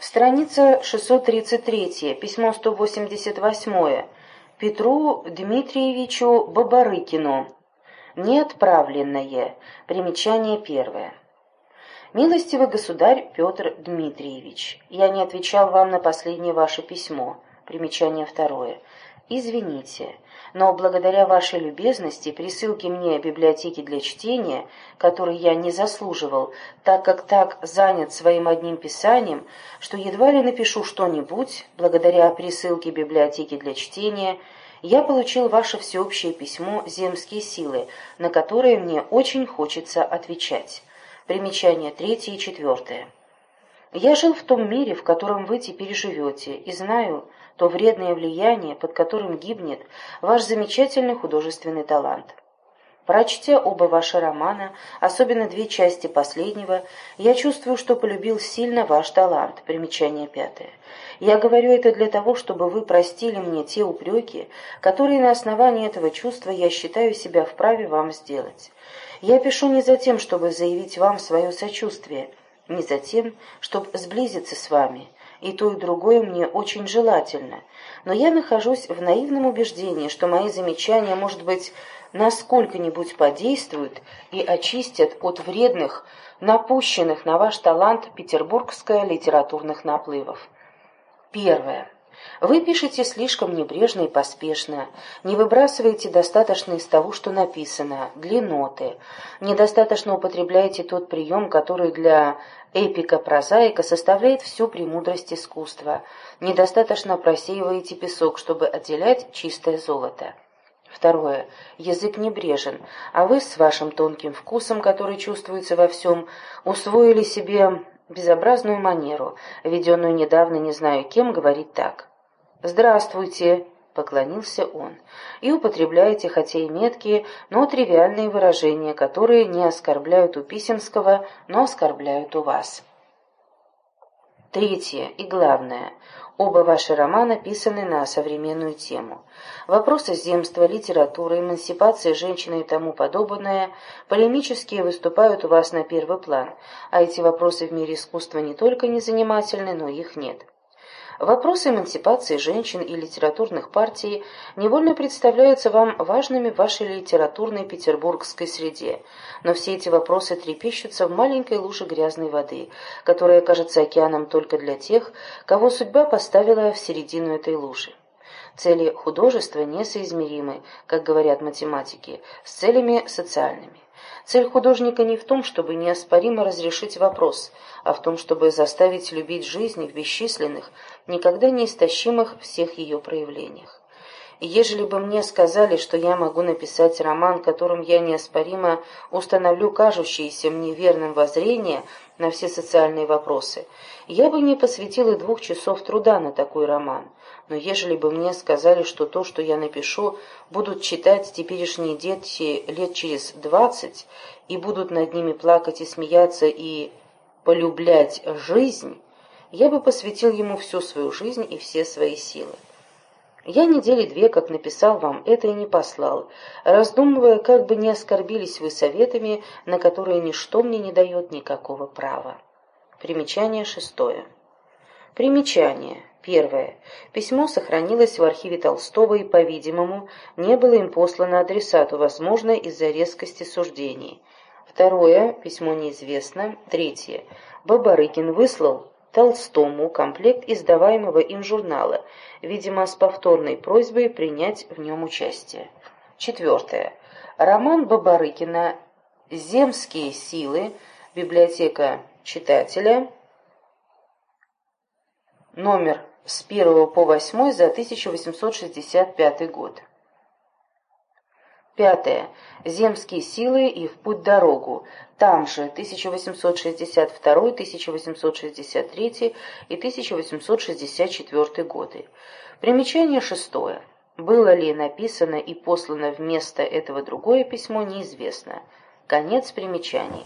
Страница 633, письмо 188, Петру Дмитриевичу Бабарыкину. Неотправленное. Примечание первое. Милостивый государь Петр Дмитриевич, я не отвечал вам на последнее ваше письмо. Примечание второе. Извините, но благодаря вашей любезности присылки мне библиотеки для чтения, которой я не заслуживал, так как так занят своим одним писанием, что едва ли напишу что-нибудь, благодаря присылке библиотеки для чтения, я получил ваше всеобщее письмо «Земские силы», на которое мне очень хочется отвечать. Примечания третье и четвертое. Я жил в том мире, в котором вы теперь живете, и знаю то вредное влияние, под которым гибнет ваш замечательный художественный талант. Прочтя оба ваши романа, особенно две части последнего, я чувствую, что полюбил сильно ваш талант. Примечание пятое. Я говорю это для того, чтобы вы простили мне те упреки, которые на основании этого чувства я считаю себя вправе вам сделать. Я пишу не за тем, чтобы заявить вам свое сочувствие, не за тем, чтобы сблизиться с вами, и то, и другое мне очень желательно, но я нахожусь в наивном убеждении, что мои замечания, может быть, насколько-нибудь подействуют и очистят от вредных, напущенных на ваш талант петербургско-литературных наплывов. Первое. Вы пишете слишком небрежно и поспешно, не выбрасываете достаточно из того, что написано, длинноты, недостаточно употребляете тот прием, который для эпика-прозаика составляет всю премудрость искусства, недостаточно просеиваете песок, чтобы отделять чистое золото. Второе. Язык небрежен, а вы с вашим тонким вкусом, который чувствуется во всем, усвоили себе безобразную манеру, введенную недавно не знаю кем, говорить так. «Здравствуйте!» — поклонился он. «И употребляете, хотя и меткие, но тривиальные выражения, которые не оскорбляют у Писемского, но оскорбляют у вас». Третье и главное. Оба ваши романа писаны на современную тему. Вопросы земства, литературы, эмансипации женщины и тому подобное полемические выступают у вас на первый план, а эти вопросы в мире искусства не только не занимательны, но их нет. Вопросы эмансипации женщин и литературных партий невольно представляются вам важными в вашей литературной петербургской среде, но все эти вопросы трепещутся в маленькой луже грязной воды, которая кажется океаном только для тех, кого судьба поставила в середину этой лужи. Цели художества несоизмеримы, как говорят математики, с целями социальными. Цель художника не в том, чтобы неоспоримо разрешить вопрос, а в том, чтобы заставить любить жизнь в бесчисленных, никогда не истощимых всех ее проявлениях. Ежели бы мне сказали, что я могу написать роман, которым я неоспоримо установлю кажущееся мне верным воззрение на все социальные вопросы, я бы не посвятил и двух часов труда на такой роман. Но ежели бы мне сказали, что то, что я напишу, будут читать теперешние дети лет через двадцать, и будут над ними плакать и смеяться и полюблять жизнь, я бы посвятил ему всю свою жизнь и все свои силы. Я недели две, как написал вам, это и не послал, раздумывая, как бы не оскорбились вы советами, на которые ничто мне не дает никакого права. Примечание шестое. Примечание. Первое. Письмо сохранилось в архиве Толстого и, по-видимому, не было им послано адресату, возможно, из-за резкости суждений. Второе. Письмо неизвестно. Третье. Бабарыкин выслал Толстому комплект издаваемого им журнала, видимо, с повторной просьбой принять в нем участие. Четвертое. Роман Бабарыкина «Земские силы», библиотека читателя, номер с 1 по 8 за 1865 год. Пятое. Земские силы и в путь дорогу. Там же 1862, 1863 и 1864 годы. Примечание шестое. Было ли написано и послано вместо этого другое письмо, неизвестно. Конец примечаний.